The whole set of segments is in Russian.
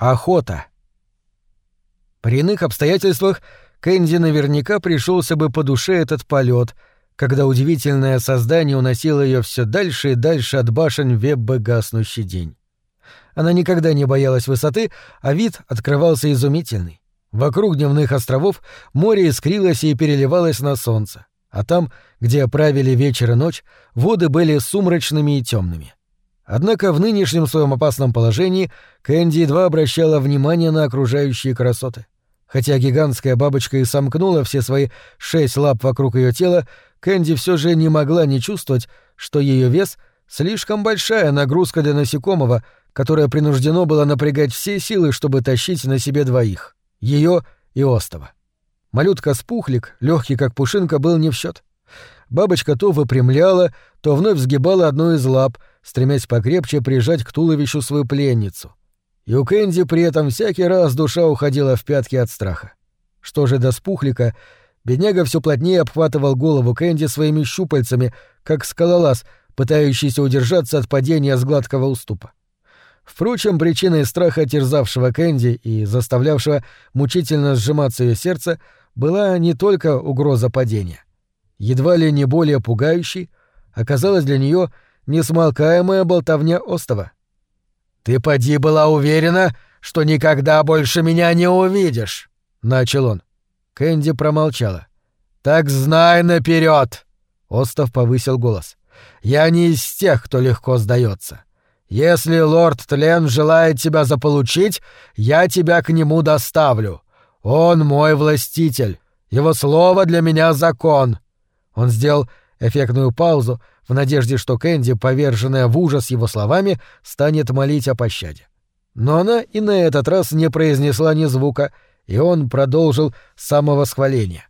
Охота. При иных обстоятельствах Кэнди наверняка пришелся бы по душе этот полет, когда удивительное создание уносило ее все дальше и дальше от башен Веббы гаснущий день. Она никогда не боялась высоты, а вид открывался изумительный. Вокруг дневных островов море искрилось и переливалось на солнце, а там, где правили вечер и ночь, воды были сумрачными и темными. Однако в нынешнем своем опасном положении Кэнди едва обращала внимание на окружающие красоты. Хотя гигантская бабочка и сомкнула все свои шесть лап вокруг ее тела, Кэнди все же не могла не чувствовать, что ее вес — слишком большая нагрузка для насекомого, которое принуждено было напрягать все силы, чтобы тащить на себе двоих — ее и Остова. Малютка-спухлик, легкий как пушинка, был не в счет. Бабочка то выпрямляла, то вновь сгибала одну из лап, стремясь покрепче прижать к туловищу свою пленницу. И у Кэнди при этом всякий раз душа уходила в пятки от страха. Что же до спухлика, бедняга все плотнее обхватывал голову Кэнди своими щупальцами, как скалолаз, пытающийся удержаться от падения с гладкого уступа. Впрочем, причиной страха, терзавшего Кэнди и заставлявшего мучительно сжиматься ее сердце, была не только угроза падения едва ли не более пугающей, оказалась для нее несмолкаемая болтовня Остова. «Ты поди была уверена, что никогда больше меня не увидишь», — начал он. Кэнди промолчала. «Так знай наперед!» Остов повысил голос. «Я не из тех, кто легко сдается. Если лорд Тлен желает тебя заполучить, я тебя к нему доставлю. Он мой властитель. Его слово для меня закон. Он сделал эффектную паузу в надежде, что Кэнди, поверженная в ужас его словами, станет молить о пощаде. Но она и на этот раз не произнесла ни звука, и он продолжил самовосхваление.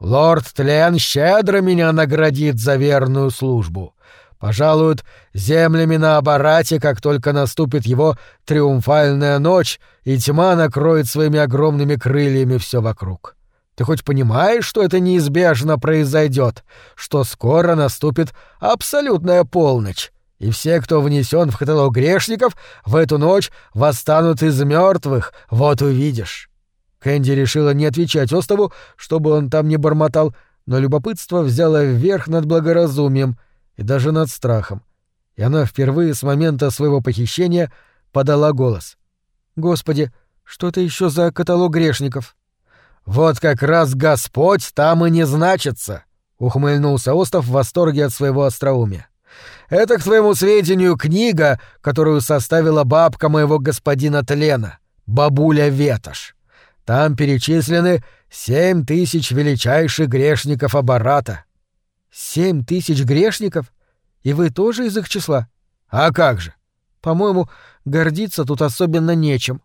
«Лорд Тлен щедро меня наградит за верную службу. Пожалуют землями на аппарате, как только наступит его триумфальная ночь, и тьма накроет своими огромными крыльями все вокруг. Ты хоть понимаешь, что это неизбежно произойдет, что скоро наступит абсолютная полночь, и все, кто внесен в каталог грешников, в эту ночь восстанут из мертвых, вот увидишь. Кэнди решила не отвечать Остову, чтобы он там не бормотал, но любопытство взяло вверх над благоразумием и даже над страхом. И она впервые с момента своего похищения подала голос. «Господи, что это еще за каталог грешников?» «Вот как раз Господь там и не значится», — ухмыльнулся Остов в восторге от своего остроумия. «Это, к твоему сведению, книга, которую составила бабка моего господина Тлена, бабуля Ветошь. Там перечислены семь тысяч величайших грешников Абарата». «Семь тысяч грешников? И вы тоже из их числа?» «А как же?» «По-моему, гордиться тут особенно нечем».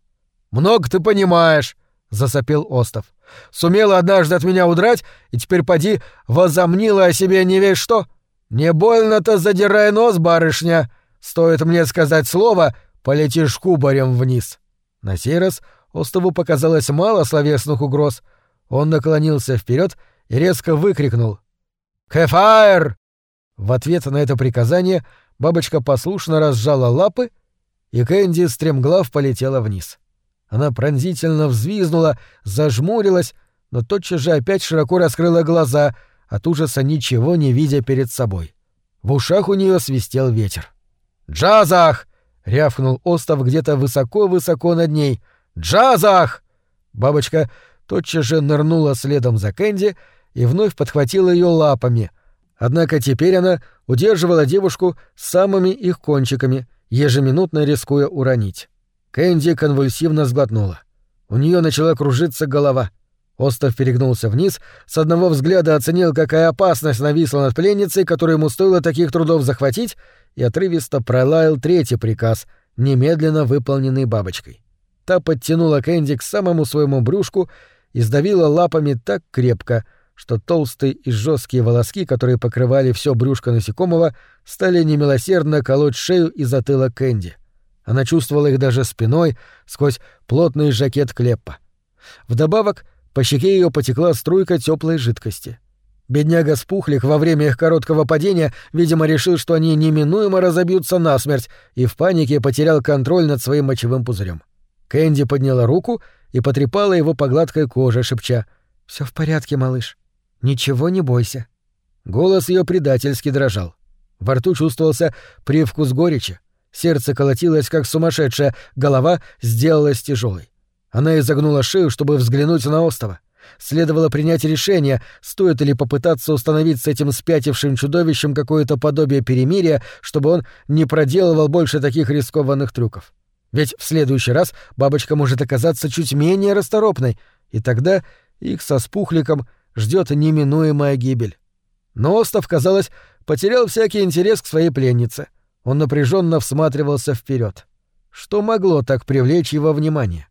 «Много ты понимаешь», — засопел Остов. Сумела однажды от меня удрать, и теперь поди возомнила о себе не весь что. Не больно-то задирай нос, барышня. Стоит мне сказать слово, полетишь кубарем вниз. На сей раз Остову показалось мало словесных угроз. Он наклонился вперед и резко выкрикнул. «Кефайр!» В ответ на это приказание бабочка послушно разжала лапы, и Кэнди стремглав полетела вниз. Она пронзительно взвизнула, зажмурилась, но тотчас же опять широко раскрыла глаза, от ужаса ничего не видя перед собой. В ушах у нее свистел ветер. «Джазах!» — рявкнул остов где-то высоко-высоко над ней. «Джазах!» Бабочка тотчас же нырнула следом за Кэнди и вновь подхватила ее лапами. Однако теперь она удерживала девушку самыми их кончиками, ежеминутно рискуя уронить. Кэнди конвульсивно сглотнула. У нее начала кружиться голова. Остов перегнулся вниз, с одного взгляда оценил, какая опасность нависла над пленницей, которую ему стоило таких трудов захватить, и отрывисто пролаял третий приказ, немедленно выполненный бабочкой. Та подтянула Кэнди к самому своему брюшку и сдавила лапами так крепко, что толстые и жесткие волоски, которые покрывали все брюшко насекомого, стали немилосердно колоть шею и затылок Кэнди. Она чувствовала их даже спиной сквозь плотный жакет Клеппа. Вдобавок, по щеке ее потекла струйка теплой жидкости. Бедняга Спухлик во время их короткого падения, видимо, решил, что они неминуемо разобьются насмерть, и в панике потерял контроль над своим мочевым пузырем. Кэнди подняла руку и потрепала его по гладкой коже, шепча «Все в порядке, малыш. Ничего не бойся». Голос ее предательски дрожал. Во рту чувствовался привкус горечи. Сердце колотилось, как сумасшедшее, голова сделалась тяжелой. Она изогнула шею, чтобы взглянуть на остова. Следовало принять решение, стоит ли попытаться установить с этим спятившим чудовищем какое-то подобие перемирия, чтобы он не проделывал больше таких рискованных трюков. Ведь в следующий раз бабочка может оказаться чуть менее расторопной, и тогда их со спухликом ждет неминуемая гибель. Но Остов, казалось, потерял всякий интерес к своей пленнице. Он напряженно всматривался вперед. Что могло так привлечь его внимание?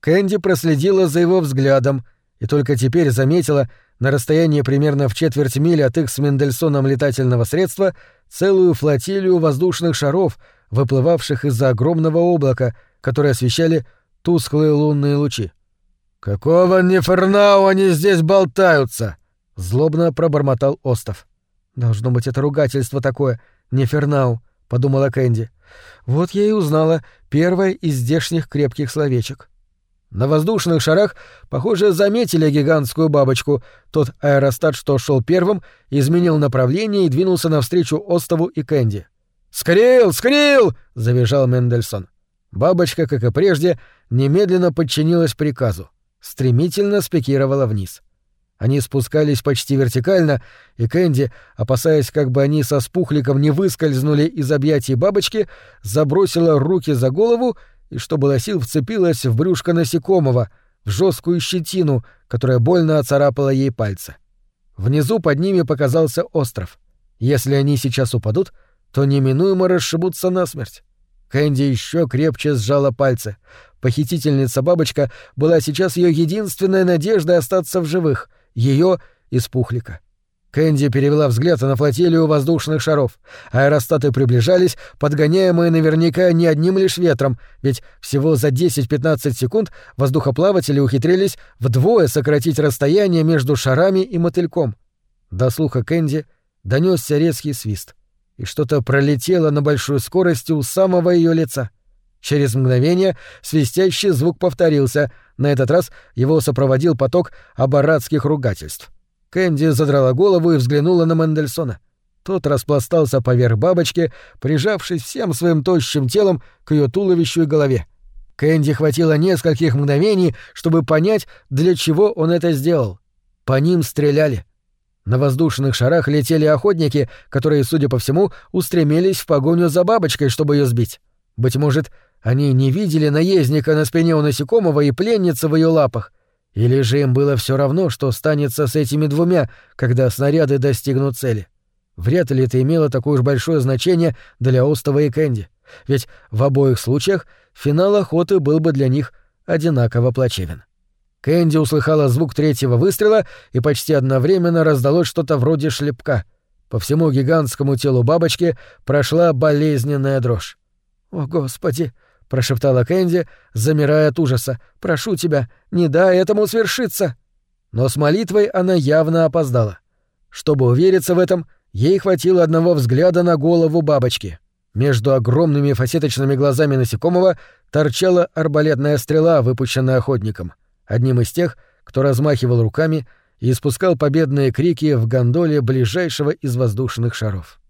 Кэнди проследила за его взглядом и только теперь заметила на расстоянии примерно в четверть мили от их с Мендельсоном летательного средства целую флотилию воздушных шаров, выплывавших из-за огромного облака, которые освещали тусклые лунные лучи. «Какого нефернау они здесь болтаются?» — злобно пробормотал Остов. «Должно быть, это ругательство такое, нефернау», — подумала Кэнди. «Вот я и узнала первое из здешних крепких словечек». На воздушных шарах, похоже, заметили гигантскую бабочку. Тот аэростат, что шел первым, изменил направление и двинулся навстречу Остову и Кэнди. «Скрил! Скрил!» — завизжал Мендельсон. Бабочка, как и прежде, немедленно подчинилась приказу. Стремительно спикировала вниз. Они спускались почти вертикально, и Кэнди, опасаясь, как бы они со спухликом не выскользнули из объятий бабочки, забросила руки за голову и, что было сил, вцепилась в брюшко насекомого, в жесткую щетину, которая больно оцарапала ей пальцы. Внизу под ними показался остров. Если они сейчас упадут, то неминуемо расшибутся насмерть. Кэнди еще крепче сжала пальцы. Похитительница-бабочка была сейчас ее единственной надеждой остаться в живых, ее из пухлика. Кэнди перевела взгляд на флотилию воздушных шаров. Аэростаты приближались, подгоняемые наверняка не одним лишь ветром, ведь всего за 10-15 секунд воздухоплаватели ухитрились вдвое сократить расстояние между шарами и мотыльком. До слуха Кэнди донесся резкий свист — и что-то пролетело на большой скорости у самого ее лица. Через мгновение свистящий звук повторился, на этот раз его сопроводил поток абаратских ругательств. Кэнди задрала голову и взглянула на Мендельсона. Тот распластался поверх бабочки, прижавшись всем своим тощим телом к ее туловищу и голове. Кэнди хватило нескольких мгновений, чтобы понять, для чего он это сделал. По ним стреляли — на воздушных шарах летели охотники, которые, судя по всему, устремились в погоню за бабочкой, чтобы ее сбить. Быть может, они не видели наездника на спине у насекомого и пленницы в ее лапах. Или же им было все равно, что станется с этими двумя, когда снаряды достигнут цели. Вряд ли это имело такое уж большое значение для Остова и Кэнди. Ведь в обоих случаях финал охоты был бы для них одинаково плачевен. Кэнди услыхала звук третьего выстрела, и почти одновременно раздалось что-то вроде шлепка. По всему гигантскому телу бабочки прошла болезненная дрожь. «О, Господи!» — прошептала Кэнди, замирая от ужаса. «Прошу тебя, не дай этому свершиться!» Но с молитвой она явно опоздала. Чтобы увериться в этом, ей хватило одного взгляда на голову бабочки. Между огромными фасеточными глазами насекомого торчала арбалетная стрела, выпущенная охотником — одним из тех, кто размахивал руками и испускал победные крики в гондоле ближайшего из воздушных шаров.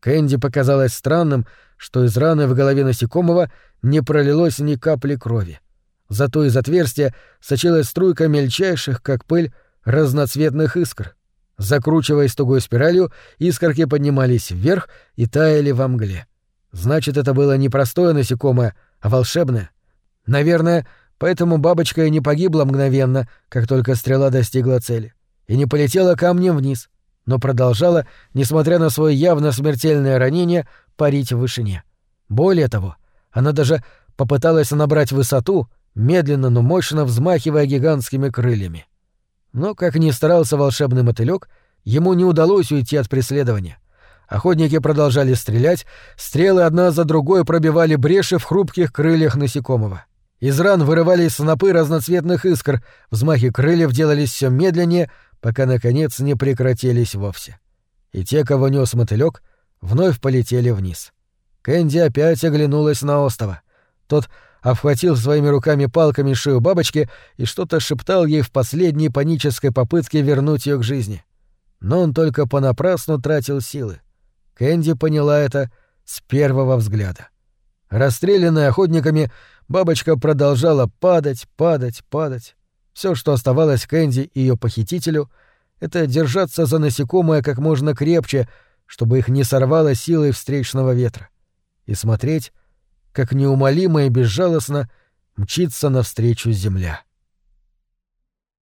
Кэнди показалось странным, что из раны в голове насекомого не пролилось ни капли крови. Зато из отверстия сочилась струйка мельчайших, как пыль, разноцветных искр. Закручиваясь тугой спиралью, искорки поднимались вверх и таяли во мгле. Значит, это было не простое насекомое, а волшебное. Наверное, Поэтому бабочка и не погибла мгновенно, как только стрела достигла цели, и не полетела камнем вниз, но продолжала, несмотря на свое явно смертельное ранение, парить в вышине. Более того, она даже попыталась набрать высоту, медленно, но мощно взмахивая гигантскими крыльями. Но, как ни старался волшебный мотылёк, ему не удалось уйти от преследования. Охотники продолжали стрелять, стрелы одна за другой пробивали бреши в хрупких крыльях насекомого. Из ран вырывались снопы разноцветных искр, взмахи крыльев делались все медленнее, пока, наконец, не прекратились вовсе. И те, кого нес мотылек, вновь полетели вниз. Кэнди опять оглянулась на остова. Тот обхватил своими руками палками шею бабочки и что-то шептал ей в последней панической попытке вернуть ее к жизни. Но он только понапрасну тратил силы. Кэнди поняла это с первого взгляда. Расстрелянная охотниками, бабочка продолжала падать, падать, падать. Все, что оставалось Кэнди и ее похитителю, это держаться за насекомое как можно крепче, чтобы их не сорвало силой встречного ветра, и смотреть, как неумолимо и безжалостно мчится навстречу земля.